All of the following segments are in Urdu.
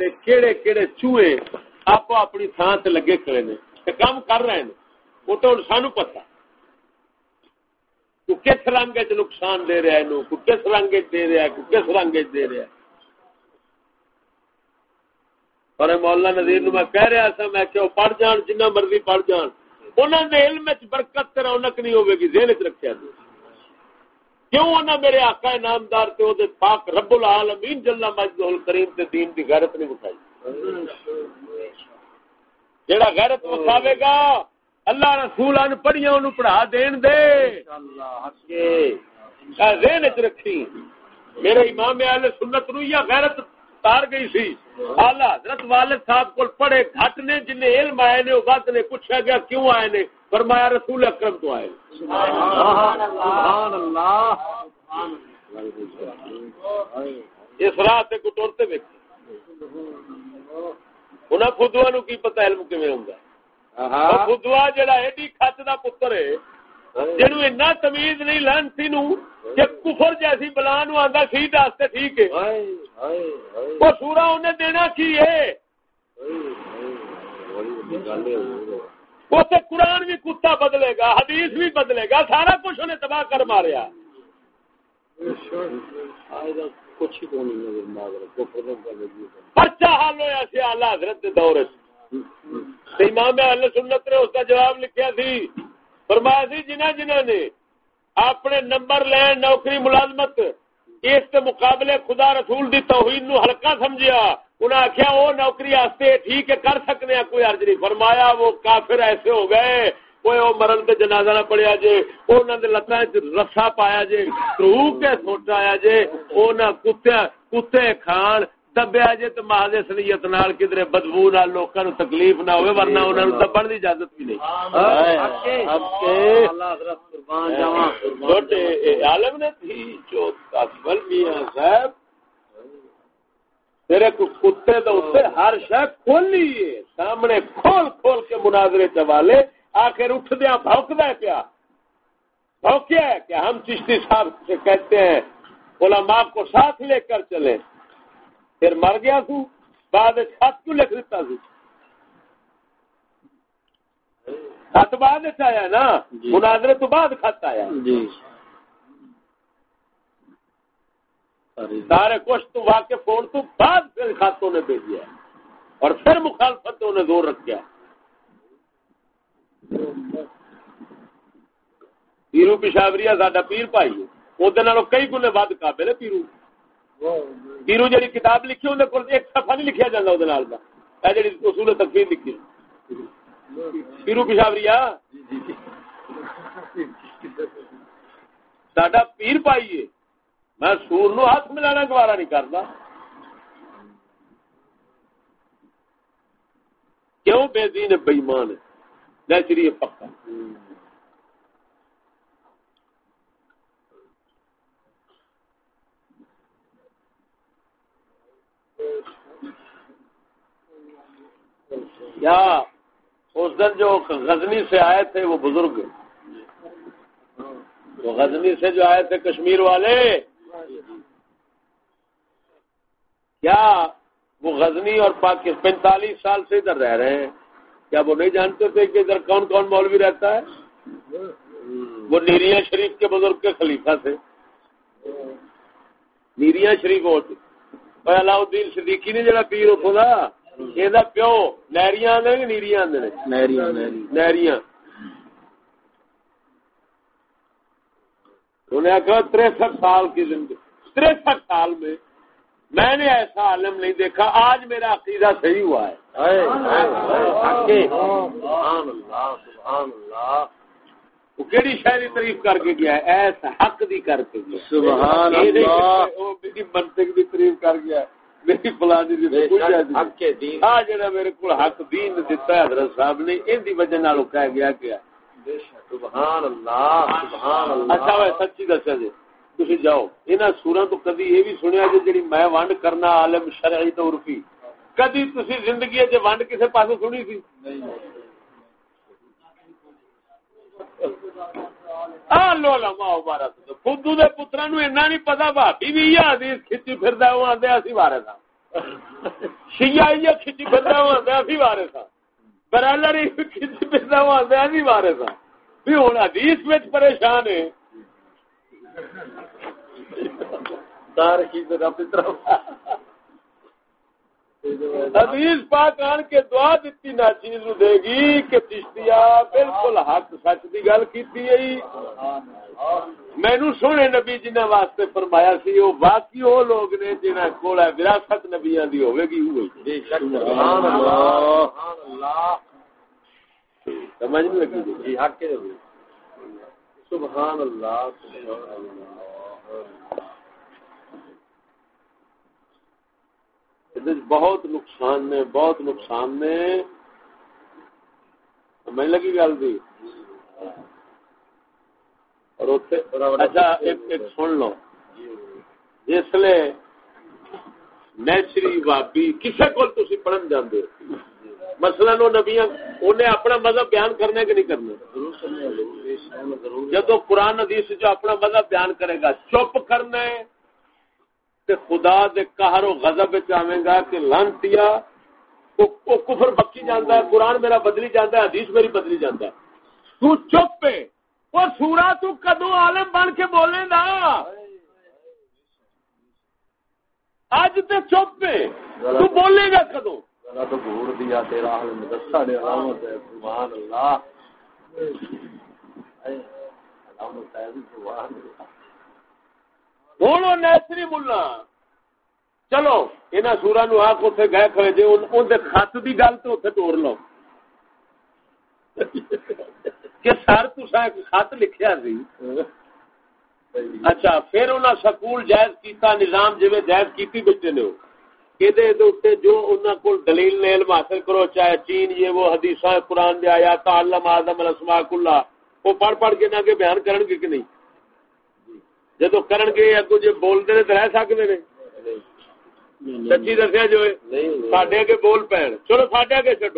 تے کیڑے کیڑے چوہے آپ اپنی تھان سے لگے کھڑے نے تے کام کر رہے ہیں وہ تو سانو پتا کو کس رنگ چ نقصان دے رہا ہے کو کس رنگ دے رہا ہے؟ کو کس رنگ دے رہا ہے؟ اور مولا نظیر نو میں کہہ رہا سا میں کہ پڑھ جان، جنہ مرضی پڑھ جان انہوں نے علم برکت رونق نہیں ہوے گی، ذہن چ رکھا جی کیوں انہوں میرے آقا نامدار تے او پاک رب العالمین جل مجد الکریم تے دین دی غیرت نہیں اٹھائی۔ جیڑا غیرت اٹھاوے گا، اللہ رسول ان پڑھیاں انہوں پڑھا دین دے۔ انشاءاللہ حق ذہن چ رکھی میرے امام اہل سنت نو یا غیرت تار گئی سی۔ اعلی حضرت والد صاحب کو پڑھے گھٹ نے جن علم آئے نے، او ود نے پوچھا گیا، کیوں آئے نے؟ فرمایا رسول اکرم تو آئے۔ اس راہ سے کٹورتے ویکے انہیں خدوا نو کی علم ایڈی پتر ہے جنو تمیز نہیں لانسی نو کہ کفر جیسی بلا نو آندا سی واسطے ٹھیک ہے۔ وہ سورا انہیں دینا کی ہے؟ وہ قرآن بھی کتا بدلے گا، حدیث بھی بدلے گا، سارا کچھ انہیں تباہ کر ماریا۔ پرچا حال ہوا سی آلہ حضرت دور امام اہل سنت نے اس کا جواب لکھیا سی، فرمایا سی جنہ جنہ نے اپنے نمبر لین نوکری ملازمت اس کے مقابلے خدا رسول دی توہین نو ہلکا سمجھیا۔ انہیں آخیا وہ نوکری آستے ٹھیک ہے کر سکنے کوئی عرض نہیں۔ فرمایا وہ کافر ایسے ہو گئے کوئی وہ مرن تے جنازہ نہ پڑیا جے انہوں نے لتاں رسا پایا جے روح کے سوٹایا جے وہ نہ کتے کتے کھان دبیا جے تو مہاد سنیت نال کدھر بدبو نال لوکاں نو تکلیف نہ ہوئے ورنہ انہاں نو دبن دی اجازت بھی نہیں۔ عالم نے تھی جو اکبر میاں صاحب تیرے کو کتے تو اتنے ہر شہ کھولی ہے۔ سامنے کھول کھول کے مناظرے چوالے آخر اٹھ دیا بھوکدا ہے پیا۔ بھوکیا ہے کہ ہم چشتی صاحب سے کہتے ہیں علماء کو ساتھ لے کر چلیں پھر مر گیا تو بعد خط کیوں لکھ دیتا تو؟ خط بعد آیا نا؟ جی۔ مناظرے تو بعد خط آیا جی۔ سارے کچھ تو واقف فون تو بعد پھر خاتوں نے بھیجا اور پھر مخالفتوں نے زور رکھا پیرو پشاوری ساڈا پیر پائی وہ کئی گنے ود قابل ہے پیرو۔ پیرو جی کتاب لکھی اندر کو ایک سفا نہیں لکھا جاتا وہ جی اصول تقریر لکھی پیرو پشاوری ساڈا پیر پائیے میں سور نو ہاتھ ملانا گوارا نہیں کرتا۔ کیوں بے دین بےمان نیچری پکا۔ یا اس دن جو غزنی سے آئے تھے وہ بزرگ۔ وہ غزنی سے جو آئے تھے کشمیر والے کیا وہ غزنی اور پاکستان پینتالیس سال سے ادھر رہ رہے ہیں؟ کیا وہ نہیں جانتے تھے کہ ادھر کون کون مولوی رہتا ہے؟ وہ نیریا شریف کے بزرگ کے خلیفہ تھے۔ نیریا شریف علاؤ الدین صدیقی نے جڑا پیر خدا یہ پیو۔ نہریاں نیریاں نہریاں انہیں آخر تریسٹھ سال کی زندگی۔ تریسٹھ سال میں میں نے ایسا عالم نہیں دیکھا آج میرا عقیدہ صحیح ہوا ہے وہ تعریف کر کے گیا ہے ایسا حق دی کر کے گیا سبحان اللہ میری منطق دی تعریف کر گیا میری فلانی دی ہاں جڑا میرے کو حق دین دیتا ہے حضرت صاحب نے ان دی وجہ نال کہہ گیا کہ سبحان اللہ سبحان اللہ اچھا وہ سچی دسیا جی تھی جاؤ انہوں سورا تو کدی یہ بھی سنیا جی جی میں ونڈ کرنا عالم شرعی تو عرفی کدی تھی زندگی چ ونڈ کسی پاس سنی تھی خود پترا نو ایسا نہیں پتا بھابی بھی یہ حدیث کھچی پھر وہ آدھے اسی بارے تھا شیعہ یہ کھچی بندہ ہوا میں بھی وارے تھا برالر کھچی بندہ ہوا میں بھی وارے تھا بھی ہوں حدیث میں پریشان ہے حدیث پاک آن کے دعا دیتی نا چیز دے گی کہ چشتیا بالکل حق سچ کی گل کی مینو سونے نبی جنہ واسطے فرمایا سی وہ باقی وہ لوگ نے جنہ کول وراثت نبیا دی ہوے گی ہوئی سمجھ نہیں لگی۔ جی حق سبحان اللہ سبحان اللہ۔ بہت نقصان نے بہت نقصان نے میں لگی گل دی اور اچھا ایک سن لو۔ جس لیے نیچری بابی کسی کو پڑھن جانے مسئلہ نو نبیا انہیں اپنا مذہب بیان کرنے کے نہیں کرنا جب قرآن حدیث جو اپنا مذہب بیان کرے گا، چپ کرنا ہے، تے خدا دے قہر و غضب وچ گا کہ لانتیا او کفر بکی جاندا ہے، قرآن میرا بدلی جاندا ہے، حدیث میری بدلی جاندا ہے۔ تو چپ پہ او سورا تو کدو عالم بن کے بولے گا اج تے چپ پہ، تو بولے گا کدو تو گھور دیا تیرا حال مدرسہ دے رحمت ہے سبحان اللہ۔ ہوں نیسری ملا چلو یہاں سورا نو آخ اتنے گئے کھڑے جی اندر خط کی گل تو اتنے توڑ لو۔ کہ سر ایک خط لکھیا سی۔ اچھا پھر انہیں سکول جائز کیتا نظام جی جائز کیتی بیٹھے نے جو کو دلیل نے علم حاصل کرو چاہے چین یہ وہ حدیث قرآن تعلم آدم وہ پڑھ پڑھ کے نہ کے بیان کرن گے کہ نہیں جدو کرن گے اگو تو رہ سکتے نے سچی دسیا جو سڈے اگے بول پین چلو سڈے اگے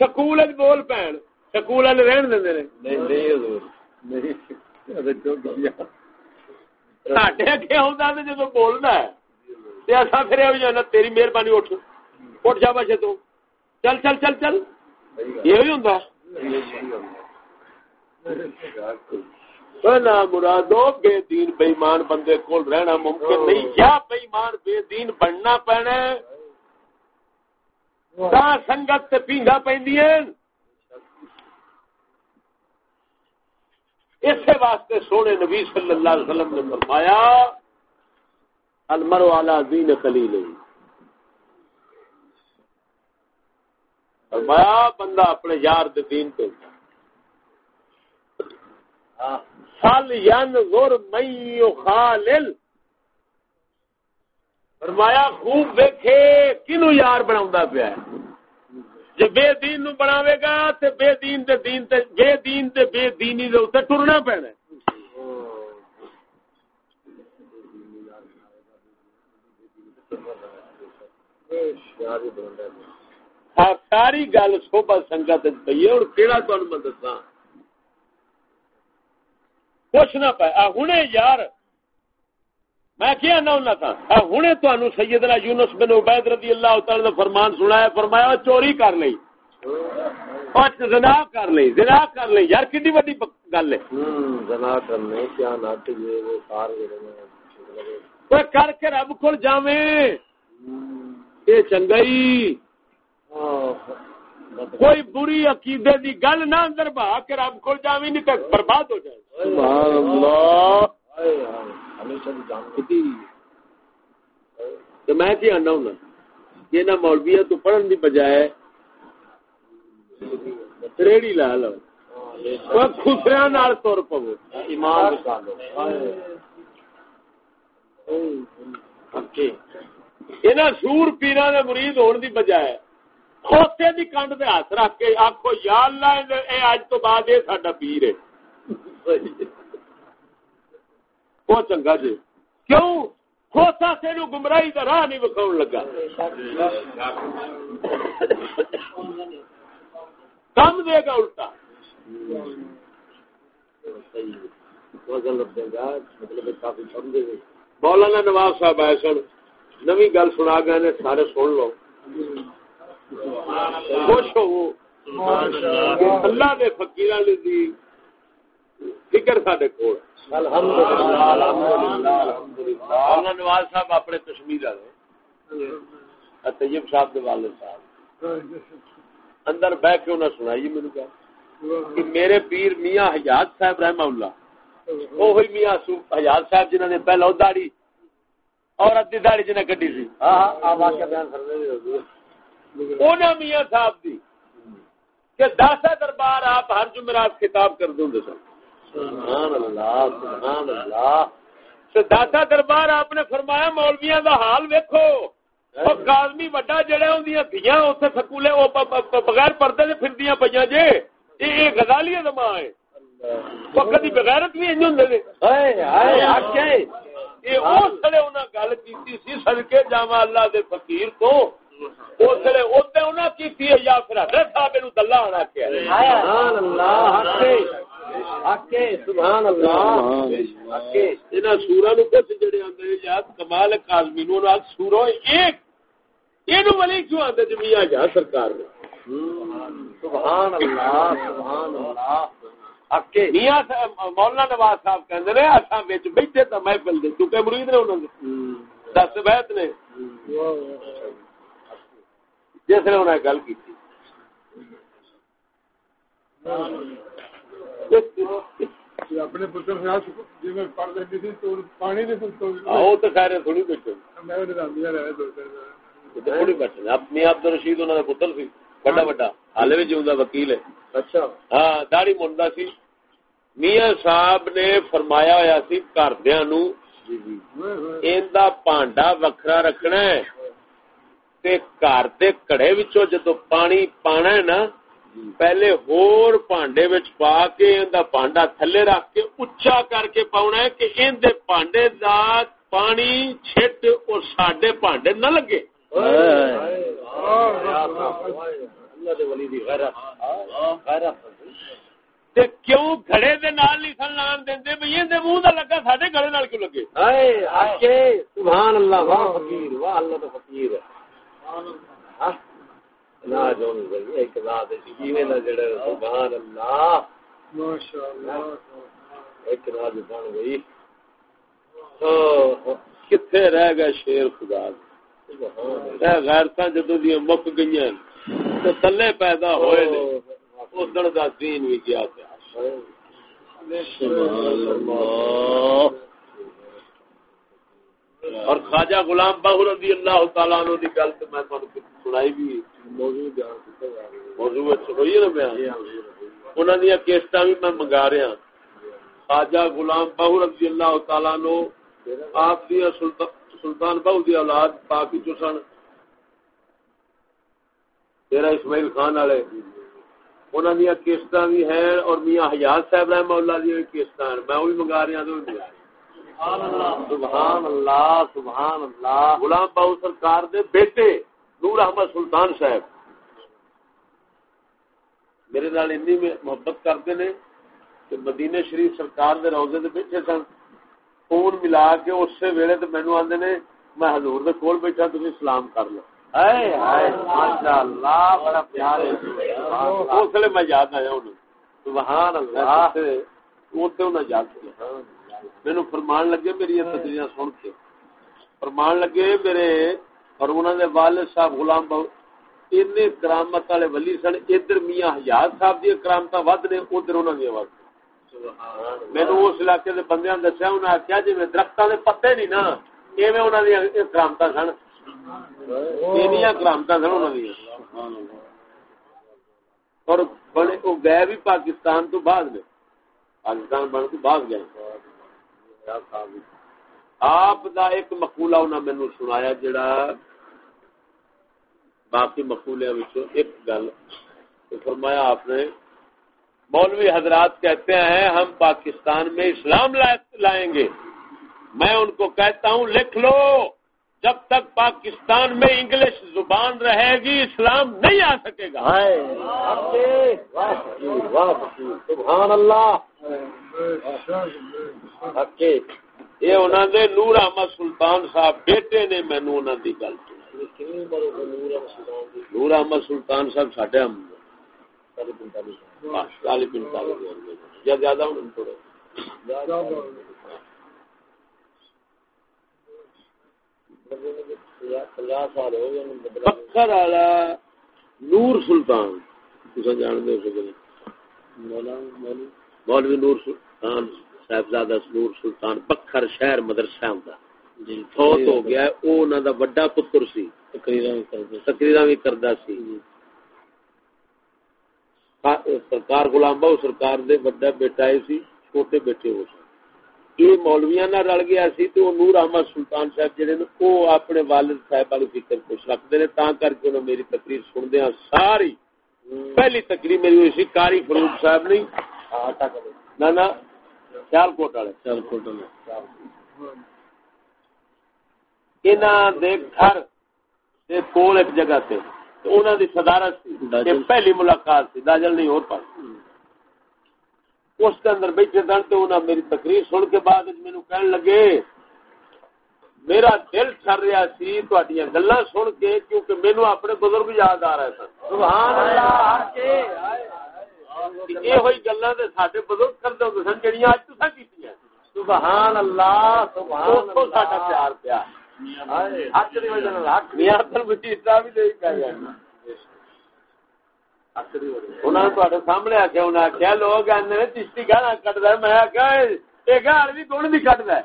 سکول بول پین سکول والے رہن دے سڈے اگے ہے اصا پھر جانا، تیری مہربانی اٹھ اٹھ جا بچے تو چل چل چل چل۔ یہ ہوں مرادو، بے دین بےمان بندے کول رہنا ممکن نہیں۔ یا بےمان بے دین بننا پینا سنگت پینگا پہ اسی واسطے سونے نبی صلی اللہ علیہ وسلم نے فرمایا المر والا دین خلیل. فرمایا، بندہ اپنے یار دین پہ فل ین غور مئی خالل. فرمایا، خوب ویکھے کنو یار بنا پیا جی بے دین نو بناوے گا تے بے دین تے دین تے بے دین تے بے دینی دے اوتے ٹرنا پینا ساری گل سوبا سنگت پی ہے اور کہڑا تمہیں میں دساں؟ کچھ نہ پائے ہوں یار میں کیا نہ ہونا تھا؟ ہوں تمہیں سیدنا یونس بن عبید رضی اللہ تعالی نے فرمان سنایا فرمایا چوری کر لی زنا کر لی زنا کر لی یار کنی وڈی گل ہے؟ زنا کرنے کیا نہ کر کے رب کو جاویں۔ یہ چنگئی کوئی بری عقیدے دی گل نہ اندر بہا کے رب کو جاویں نہیں تک برباد ہو جائے۔ سبحان اللہ۔ تو میں کیا آنا ہوں یہ نہ مولویا تو پڑھن دی بجائے ریڑی لا لو۔ خسریا نال تر پو ایمان سور پیرا دے مرید ہون دی بجائے کھوتے دی کنڈ دے ہاتھ رکھ کے آخو یا اللہ اے اج تو بعد یہ ساڈا پیر ہے۔ وہ چنگا جی۔ کیوں؟ کھوتا سے نو گمراہی کا راہ نہیں بکھاؤ لگا۔ کم دے گا الٹا۔ مولانا نواب صاحب آئے سن۔ نوی گل سنا گئے نے سارے سن لو۔ خوش ہو اللہ دے فقیراں دی فکر ساڈے کول۔ نواز صاحب اپنے کشمیر والے۔ طیب صاحب والد صاحب۔ اندر بہ کے انہیں سنائی میرے کہ کہ میرے پیر میاں حجاز صاحب رحمہ اللہ۔ وہی میاں حجاز صاحب جنہوں نے پہلو داڑی اور ادی داڑی جنہیں کٹی سی۔ میاں صاحب دی کہ داسا دربار آپ ہر جمعرات خطاب کر دوں سن۔ سبحان اللہ سبحان اللہ۔ داسا دربار آپ نے فرمایا مولویا دا حال کازمی وڈا اتنے سکولے بغیر پردے سے جے۔ ہے۔ کدی بغیرت بھی انج ہوں گل کی سڑکے جاوا اللہ دے فقیر تو۔ اسلے انہیں کی یا پھر حضرت صاحب نو دلہ آنا کیا سورا نو کچھ جڑے آدھے یاد کمال کالمی نو سورو ایک۔ یہ ولی کیوں آتے جمیا جا سرکار نے؟ سبحان اللہ سبحان اللہ۔ مولانا نواز صاحب کہندے اساں وچ بیٹھے تے محفل دے کیونکہ مرید نے انہاں دے۔ دس بیت نے۔ جس نے انہیں گل کی اپنے پتر جی پڑھ دیتی تھی تو پانی وہ تو خیر تھوڑی بیٹھے۔ تھوڑی بیٹھے۔ اپنی عبد الرشید پتر سی بڑا بڑا جیوا وکیل ہے۔ اچھا۔ ہاں منڈا سی۔ میاں صاحب نے فرمایا ہوا سی گھردیا نو پانڈا وکھرا رکھنا ہے۔ گھر کے کڑے جدو پانی پانا ہے نا پہلے ہور پانڈے وچ پا کے اندا پانڈا تھلے رکھ کے اچا کر کے پاؤنا ہے کہ ان دے پانڈے دا پانی چھٹ اور ساڈے پانڈے نہ لگے۔ کیوں گھڑے دے نال لکھن لان دیندے بھئی این دے منہ دا لگا ساڈے گھڑے نال کیوں لگے؟ ہائے سبحان اللہ واہ فقیر واہ اللہ دا فقیر ہے۔ کتنے رہ گئے شیر خدا غیرت جدو دیا مک گئی تو تلے پیدا ہوئے ادھر کا دین بھی کیا اور خواجہ غلام بہو رضی اللہ تعالیٰ عنہ دی گل تو میں سنائی بھی۔ موضوع ہوئی ہے نا بیان؟ انہوں نے کیسٹا بھی میں منگا رہا خواجہ غلام بہو رضی اللہ تعالیٰ عنہ آپ دیا سلطان بہو دی اولاد پاکی جو سن۔ تیرا اسماعیل خان والے۔ انہوں نے کیسٹا بھی ہیں اور میاں حیات صاحب رحمہ اللہ دی کیسٹا میں وہ بھی منگا رہا تو بھی منگا سبحان اللہ سبحان اللہ غلام باؤ سرکار دے بیٹے نور احمد سلطان صاحب۔ میرے نال انی محبت کرتے نے کہ مدینے شریف سرکار دے روزے دے بیٹھے سن۔ فون ملا کے اس سے ویلے تے مینوں آندے نے میں حضور دے کول بیٹھا تسی سلام کر لو۔ ماشاءاللہ بڑا پیار ہے اس لیے میں یاد آیا ہوں سبحان اللہ۔ اوتے انہاں یاد کیا۔ میرے فرمان لگے میری تقریر سن کے۔ فرمان لگے میرے اور انہوں نے والد صاحب غلام ان کرامت والے ولی سن ادھر میاں حجاز صاحب دی کرامت ود نے ادھر انہوں نے مینو اس علاقے کے بندے دسیا انہیں آخیا جی درختوں کے پتے نہیں نا ایویں انہوں نے کرامت سن۔ کرامت سن اور بڑے وہ گئے بھی پاکستان تو بعد میں پاکستان بن کے بعد گئے آپ دا ایک مقولہ انہوں نے مینو سنایا جڑا باقی مقولے ایک گل فرمایا آپ نے مولوی حضرات کہتے ہیں ہم پاکستان میں اسلام لائیں گے میں ان کو کہتا ہوں لکھ لو جب تک پاکستان میں انگلش زبان رہے گی اسلام نہیں آ سکے گا۔ سبحان اللہ۔ یہ انہوں نے نور احمد سلطان صاحب بیٹے نے مینو انہوں کی گل نور احمد سلطان صاحب ساڈے چالی پینتالیس یا زیادہ پکھر والا نور سلطان جان دے مولوی نور سلطان صاحبزادہ نور سلطان پکھر شہر مدرسہ ہوندا۔ جی فوت ہو گیا او انہاں دا بڑا پتر سی۔ تقریراں وی کردا سی۔ سرکار غلام بہو سرکار دے بڑا بیٹا سی چھوٹے بیٹے ہو سی یہ مولویاں نہ رل گیا سی تے او نور احمد سلطان صاحب جڑے نے او اپنے والد صاحب والی فکر کچھ رکھدے نے تاں کر کے انہاں میری تقریر سندیاں ساری پہلی تقریر میری ہوئی سی کاری فروخ صاحب نہیں۔ نہ نہ سیال کوٹ والے۔ سیال کوٹ والے گھر کول ایک جگہ انہوں دی صدارت سی۔ پہلی ملاقات سی داجل نہیں اور پاس۔ اس کے اندر بیٹھے دن تو انہوں میری تقریر سن کے بعد مینو کہنے لگے میرا دل چڑ رہا سی تہاڈیاں گلاں سن کے کیونکہ مینو اپنے بزرگ یاد آ رہے سن۔ سبحان اللہ یہ ہوئی ساڈے بزرگ کردے ہوندے سن جڑیاں اج تساں کیتیاں۔ سبحان اللہ سبحان اللہ ساڈا پیار پیا۔ حق صاحب بھی دے کے گئے انہوں نے سامنے آکھیا انہاں لوگ آندے چشتی گانا میں گال بھی کون دی کٹدا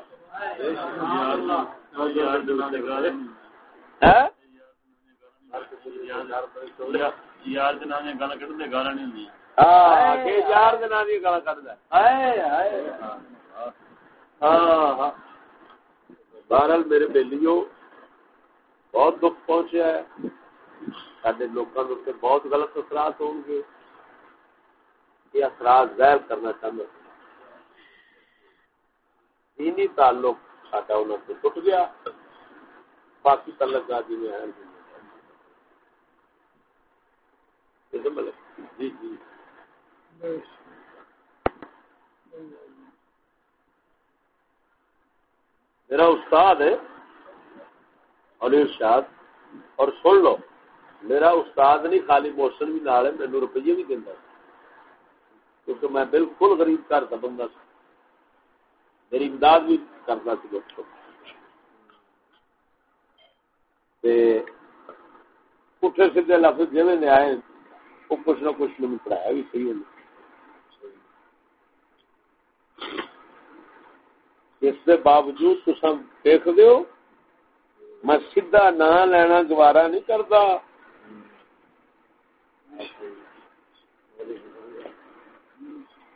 یار جناب گالا نہیں بہرحال میرے بیلیو بہت دکھ پہنچا ہے سارے لوگوں کے بہت غلط اثرات ہوں گے۔ یہ اثرات ظاہر کرنا چاہتا دینی تعلق ساڈا انہوں سے ٹوٹ گیا۔ باقی تعلق جی میں جی جی۔ میرا استاد ہے علی شاد اور سن لو۔ میرا استاد نہیں، خالی موشن بھی نال ہے مینو روپیے بھی دینا کیونکہ میں بالکل غریب گھر کا بندہ سا۔ میری امداد بھی کرنا سی بچوں پٹھے سیدھے لفظ جی نے آئے وہ کچھ نہ کچھ مجھے پڑھایا بھی صحیح ہونا۔ اس کے باوجود تم دیکھ دو میں سیدھا نہ لینا گوارا نہیں کرتا۔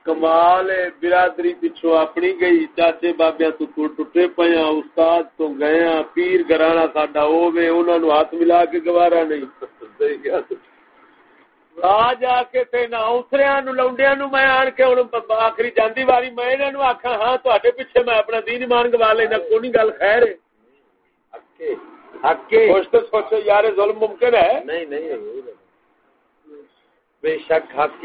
کمال برادری پچھو اپنی گئی۔ چاچے بابیا تو ٹوٹے پیا استاد تو گیا پیر گرانا ساڈا ہوے ہاتھ ملا کے گوارا نہیں۔ آ جا کے اتریا نو لونڈیا نو میں آن کے ہوں آخری جاندی واری میں انہوں آخا ہاں تے پیچھے میں اپنا دین ایمان گوا لینا کون گل خیر سوچو یار ظلم ممکن ہے؟ نہیں نہیں بے شک حق